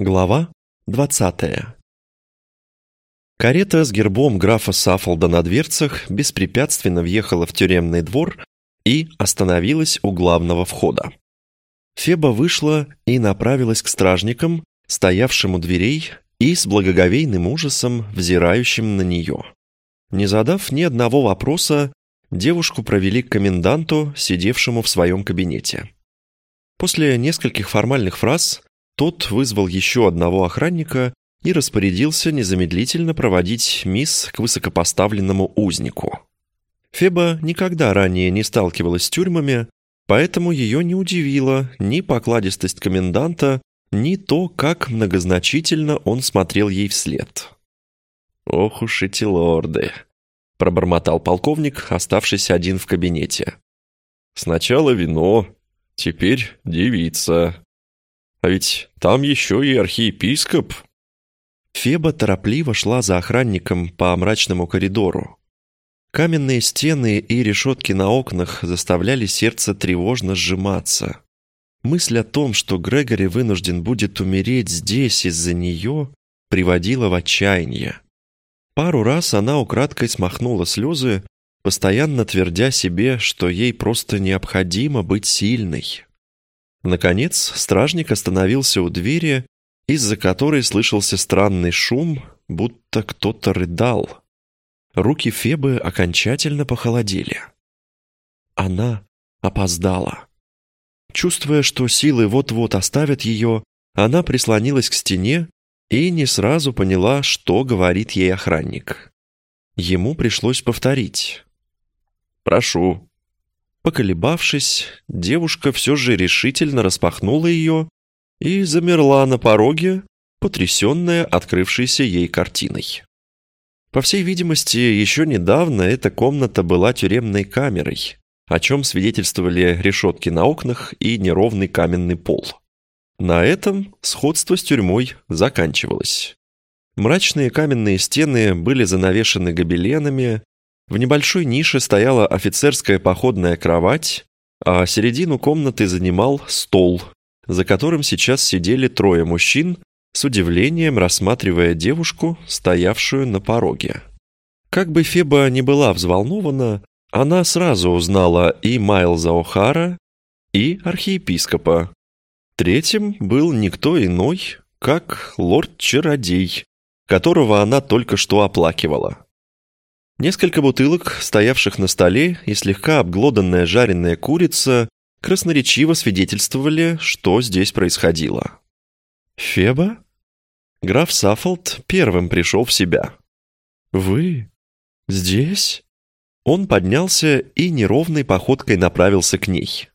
Глава двадцатая Карета с гербом графа Саффолда на дверцах беспрепятственно въехала в тюремный двор и остановилась у главного входа. Феба вышла и направилась к стражникам, стоявшим у дверей и с благоговейным ужасом взирающим на нее. Не задав ни одного вопроса, девушку провели к коменданту, сидевшему в своем кабинете. После нескольких формальных фраз тот вызвал еще одного охранника и распорядился незамедлительно проводить мисс к высокопоставленному узнику. Феба никогда ранее не сталкивалась с тюрьмами, поэтому ее не удивила ни покладистость коменданта, ни то, как многозначительно он смотрел ей вслед. «Ох уж эти лорды!» — пробормотал полковник, оставшийся один в кабинете. «Сначала вино, теперь девица. А ведь там еще и архиепископ. Феба торопливо шла за охранником по мрачному коридору. Каменные стены и решетки на окнах заставляли сердце тревожно сжиматься. Мысль о том, что Грегори вынужден будет умереть здесь из-за нее, приводила в отчаяние. Пару раз она украдкой смахнула слезы, постоянно твердя себе, что ей просто необходимо быть сильной. Наконец, стражник остановился у двери, из-за которой слышался странный шум, будто кто-то рыдал. Руки Фебы окончательно похолодели. Она опоздала. Чувствуя, что силы вот-вот оставят ее, она прислонилась к стене и не сразу поняла, что говорит ей охранник. Ему пришлось повторить. «Прошу, Поколебавшись, девушка все же решительно распахнула ее и замерла на пороге, потрясенная открывшейся ей картиной. По всей видимости, еще недавно эта комната была тюремной камерой, о чем свидетельствовали решетки на окнах и неровный каменный пол. На этом сходство с тюрьмой заканчивалось. Мрачные каменные стены были занавешены гобеленами, в небольшой нише стояла офицерская походная кровать, а середину комнаты занимал стол, за которым сейчас сидели трое мужчин, с удивлением рассматривая девушку, стоявшую на пороге. Как бы Феба не была взволнована, она сразу узнала и Майлза О'Хара, и архиепископа. Третьим был никто иной, как лорд-чародей, которого она только что оплакивала. Несколько бутылок, стоявших на столе, и слегка обглоданная жареная курица красноречиво свидетельствовали, что здесь происходило. «Феба?» Граф Саффолд первым пришел в себя. «Вы? Здесь?» Он поднялся и неровной походкой направился к ней.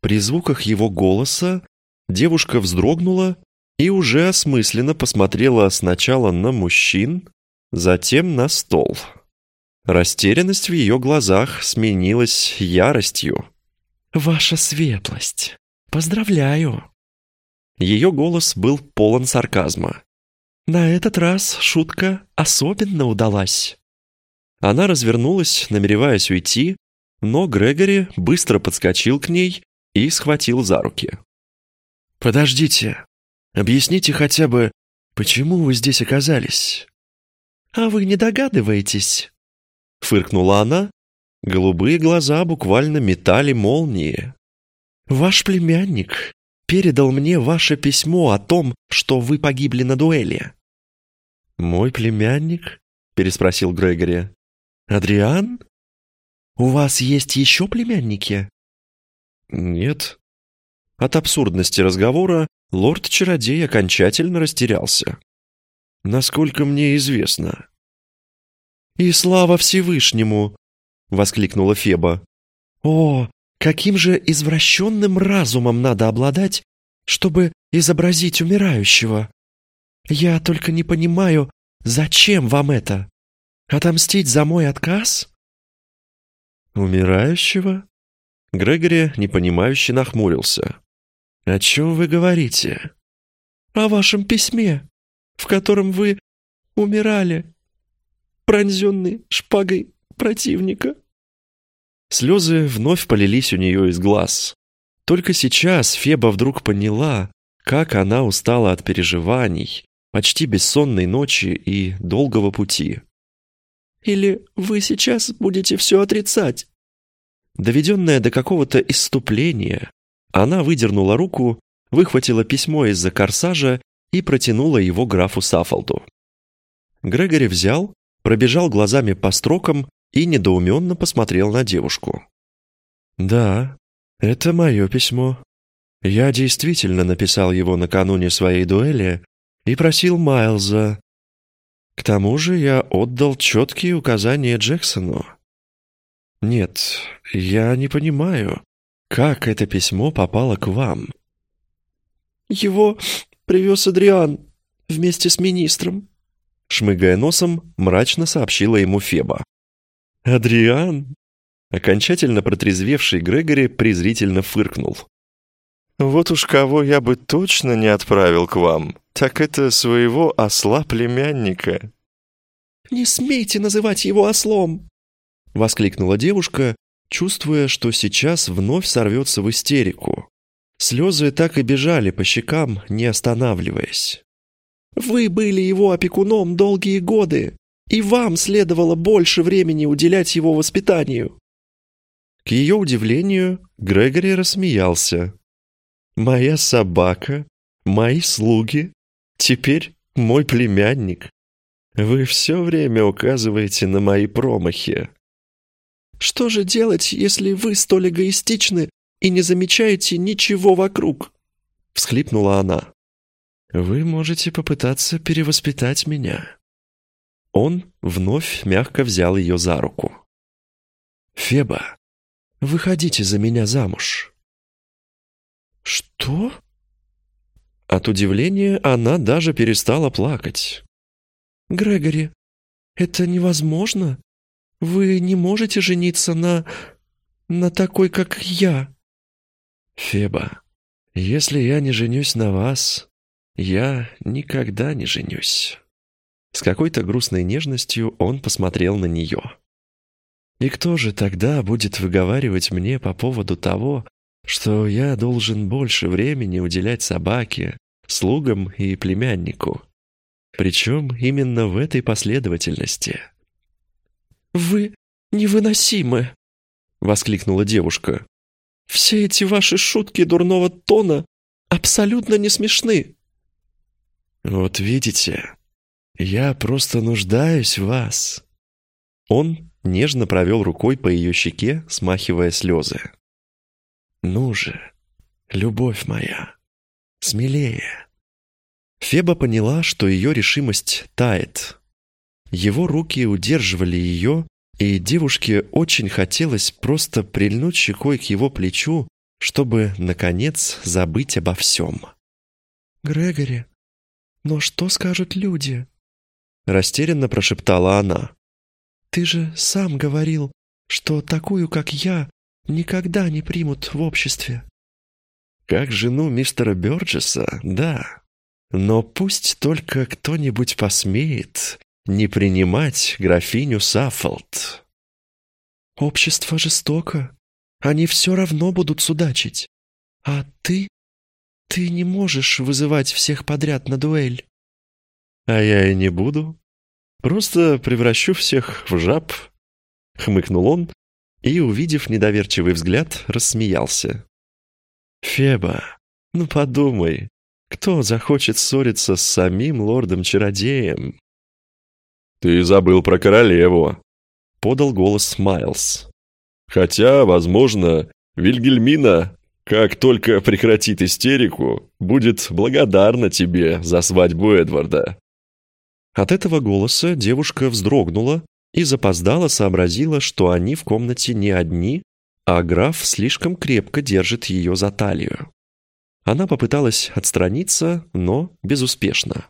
При звуках его голоса девушка вздрогнула и уже осмысленно посмотрела сначала на мужчин, затем на стол. Растерянность в ее глазах сменилась яростью. «Ваша светлость! Поздравляю!» Ее голос был полон сарказма. «На этот раз шутка особенно удалась». Она развернулась, намереваясь уйти, но Грегори быстро подскочил к ней и схватил за руки. «Подождите, объясните хотя бы, почему вы здесь оказались?» «А вы не догадываетесь?» Фыркнула она. Голубые глаза буквально метали молнии. «Ваш племянник передал мне ваше письмо о том, что вы погибли на дуэли». «Мой племянник?» — переспросил Грегори. «Адриан? У вас есть еще племянники?» «Нет». От абсурдности разговора лорд-чародей окончательно растерялся. «Насколько мне известно, «И слава Всевышнему!» — воскликнула Феба. «О, каким же извращенным разумом надо обладать, чтобы изобразить умирающего! Я только не понимаю, зачем вам это? Отомстить за мой отказ?» «Умирающего?» Грегори непонимающе нахмурился. «О чем вы говорите?» «О вашем письме, в котором вы умирали» пронзенный шпагой противника. Слезы вновь полились у нее из глаз. Только сейчас Феба вдруг поняла, как она устала от переживаний, почти бессонной ночи и долгого пути. «Или вы сейчас будете все отрицать?» Доведенная до какого-то исступления, она выдернула руку, выхватила письмо из-за корсажа и протянула его графу Сафолду. Грегори взял, пробежал глазами по строкам и недоуменно посмотрел на девушку. «Да, это мое письмо. Я действительно написал его накануне своей дуэли и просил Майлза. К тому же я отдал четкие указания Джексону. Нет, я не понимаю, как это письмо попало к вам?» «Его привез Адриан вместе с министром», шмыгая носом, мрачно сообщила ему Феба. «Адриан?» Окончательно протрезвевший Грегори презрительно фыркнул. «Вот уж кого я бы точно не отправил к вам, так это своего осла-племянника». «Не смейте называть его ослом!» — воскликнула девушка, чувствуя, что сейчас вновь сорвется в истерику. Слезы так и бежали по щекам, не останавливаясь. «Вы были его опекуном долгие годы, и вам следовало больше времени уделять его воспитанию». К ее удивлению, Грегори рассмеялся. «Моя собака, мои слуги, теперь мой племянник. Вы все время указываете на мои промахи». «Что же делать, если вы столь эгоистичны и не замечаете ничего вокруг?» — всхлипнула она. «Вы можете попытаться перевоспитать меня». Он вновь мягко взял ее за руку. «Феба, выходите за меня замуж». «Что?» От удивления она даже перестала плакать. «Грегори, это невозможно. Вы не можете жениться на... на такой, как я». «Феба, если я не женюсь на вас, я никогда не женюсь». С какой-то грустной нежностью он посмотрел на нее. «И кто же тогда будет выговаривать мне по поводу того, что я должен больше времени уделять собаке, слугам и племяннику? Причем именно в этой последовательности». «Вы невыносимы!» — воскликнула девушка. «Все эти ваши шутки дурного тона абсолютно не смешны!» «Вот видите, я просто нуждаюсь в вас!» Он нежно провел рукой по ее щеке, смахивая слезы. «Ну же, любовь моя, смелее!» Феба поняла, что ее решимость тает. Его руки удерживали ее, и девушке очень хотелось просто прильнуть щекой к его плечу, чтобы, наконец, забыть обо всем. «Грегори, но что скажут люди?» Растерянно прошептала она. «Ты же сам говорил, что такую, как я, никогда не примут в обществе». «Как жену мистера Бёрджеса, да. Но пусть только кто-нибудь посмеет не принимать графиню Саффолд». «Общество жестоко. Они все равно будут судачить. А ты? Ты не можешь вызывать всех подряд на дуэль». «А я и не буду. Просто превращу всех в жаб», — хмыкнул он и, увидев недоверчивый взгляд, рассмеялся. «Феба, ну подумай, кто захочет ссориться с самим лордом-чародеем?» «Ты забыл про королеву», — подал голос Майлз. «Хотя, возможно, Вильгельмина, как только прекратит истерику, будет благодарна тебе за свадьбу Эдварда». От этого голоса девушка вздрогнула и запоздала сообразила, что они в комнате не одни, а граф слишком крепко держит ее за талию. Она попыталась отстраниться, но безуспешно.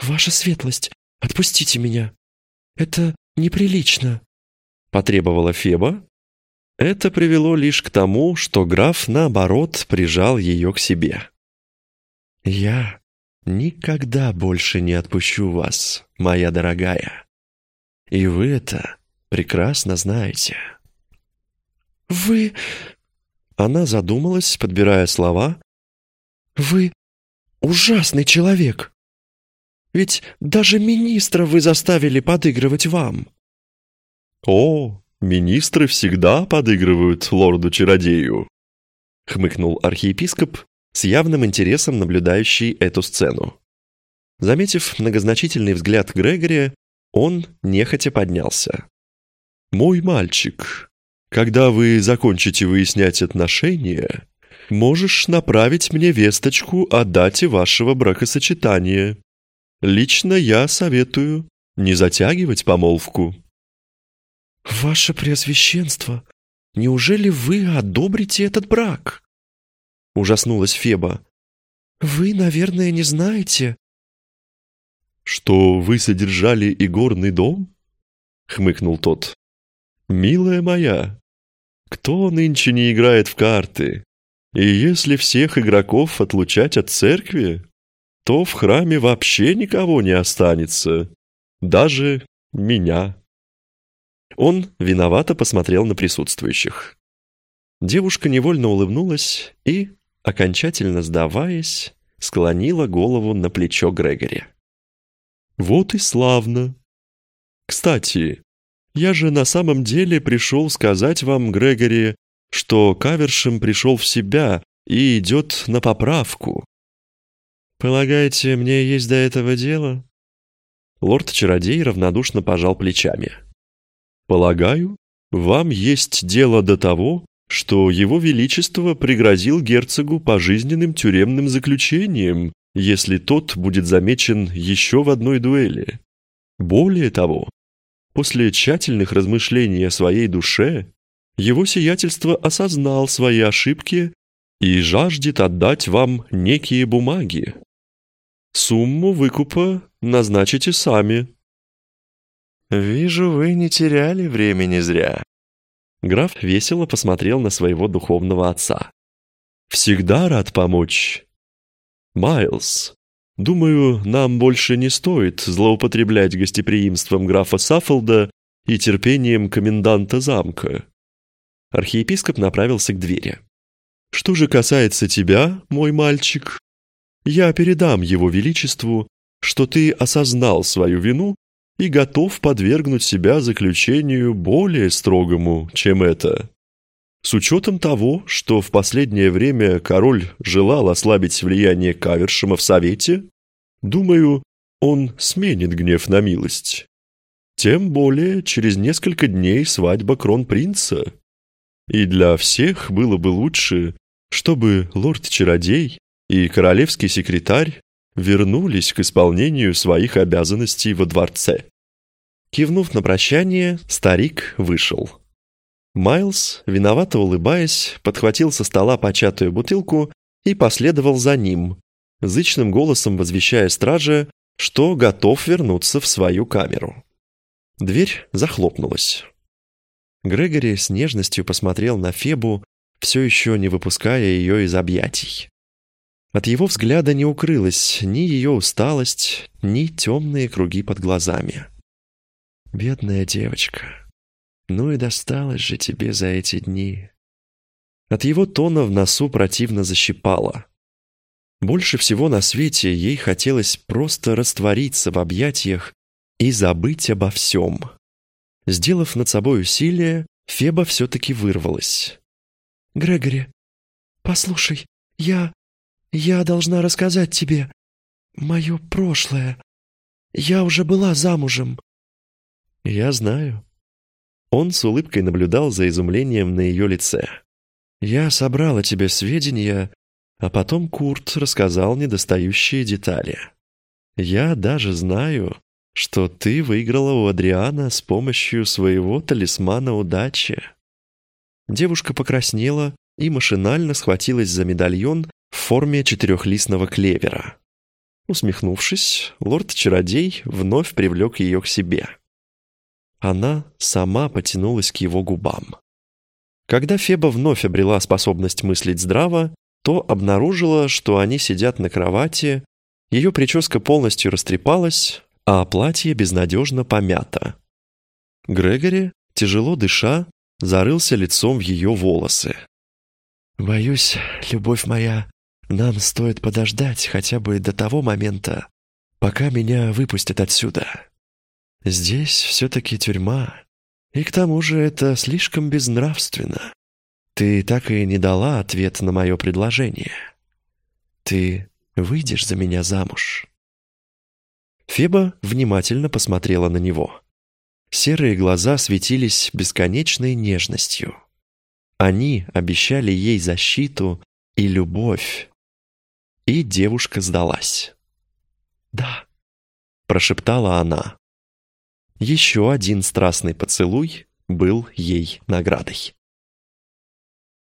«Ваша светлость, отпустите меня. Это неприлично», — потребовала Феба. Это привело лишь к тому, что граф, наоборот, прижал ее к себе. «Я никогда больше не отпущу вас, моя дорогая. И вы это прекрасно знаете». «Вы...» Она задумалась, подбирая слова. «Вы ужасный человек. Ведь даже министра вы заставили подыгрывать вам». «О, министры всегда подыгрывают лорду-чародею», — хмыкнул архиепископ, с явным интересом наблюдающий эту сцену. Заметив многозначительный взгляд Грегори, он нехотя поднялся. «Мой мальчик, когда вы закончите выяснять отношения, можешь направить мне весточку о дате вашего бракосочетания. Лично я советую не затягивать помолвку». «Ваше Преосвященство, неужели вы одобрите этот брак?» Ужаснулась Феба. «Вы, наверное, не знаете...» «Что вы содержали игорный дом?» — хмыкнул тот. «Милая моя, кто нынче не играет в карты? И если всех игроков отлучать от церкви, то в храме вообще никого не останется, даже меня». Он виновато посмотрел на присутствующих. Девушка невольно улыбнулась и, окончательно сдаваясь, склонила голову на плечо Грегори. «Вот и славно. Кстати, я же на самом деле пришел сказать вам, Грегори, что Кавершем пришел в себя и идет на поправку. Полагаете, мне есть до этого дело?» Лорд-чародей равнодушно пожал плечами. «Полагаю, вам есть дело до того, что его величество пригрозил герцогу пожизненным тюремным заключением, если тот будет замечен еще в одной дуэли. Более того, после тщательных размышлений о своей душе, его сиятельство осознал свои ошибки и жаждет отдать вам некие бумаги. Сумму выкупа назначите сами. «Вижу, вы не теряли времени зря», Граф весело посмотрел на своего духовного отца. «Всегда рад помочь. Майлз, думаю, нам больше не стоит злоупотреблять гостеприимством графа Саффолда и терпением коменданта замка». Архиепископ направился к двери. «Что же касается тебя, мой мальчик, я передам его величеству, что ты осознал свою вину и готов подвергнуть себя заключению более строгому, чем это. С учетом того, что в последнее время король желал ослабить влияние Кавершема в Совете, думаю, он сменит гнев на милость. Тем более через несколько дней свадьба кронпринца. И для всех было бы лучше, чтобы лорд-чародей и королевский секретарь вернулись к исполнению своих обязанностей во дворце. Кивнув на прощание, старик вышел. Майлз, виновато улыбаясь, подхватил со стола початую бутылку и последовал за ним, зычным голосом возвещая страже, что готов вернуться в свою камеру. Дверь захлопнулась. Грегори с нежностью посмотрел на Фебу, все еще не выпуская ее из объятий. От его взгляда не укрылась ни ее усталость, ни темные круги под глазами. «Бедная девочка, ну и досталось же тебе за эти дни». От его тона в носу противно защипало. Больше всего на свете ей хотелось просто раствориться в объятиях и забыть обо всем. Сделав над собой усилие, Феба все-таки вырвалась. «Грегори, послушай, я... Я должна рассказать тебе мое прошлое. Я уже была замужем». «Я знаю». Он с улыбкой наблюдал за изумлением на ее лице. «Я собрала тебе сведения, а потом Курт рассказал недостающие детали. Я даже знаю, что ты выиграла у Адриана с помощью своего талисмана удачи». Девушка покраснела и машинально схватилась за медальон, в форме четырехлистного клевера. Усмехнувшись, лорд-чародей вновь привлек ее к себе. Она сама потянулась к его губам. Когда Феба вновь обрела способность мыслить здраво, то обнаружила, что они сидят на кровати, ее прическа полностью растрепалась, а платье безнадежно помято. Грегори, тяжело дыша, зарылся лицом в ее волосы. «Боюсь, любовь моя, Нам стоит подождать хотя бы до того момента, пока меня выпустят отсюда. Здесь все-таки тюрьма, и к тому же это слишком безнравственно. Ты так и не дала ответ на мое предложение. Ты выйдешь за меня замуж?» Феба внимательно посмотрела на него. Серые глаза светились бесконечной нежностью. Они обещали ей защиту и любовь. И девушка сдалась. «Да», — прошептала она. Еще один страстный поцелуй был ей наградой.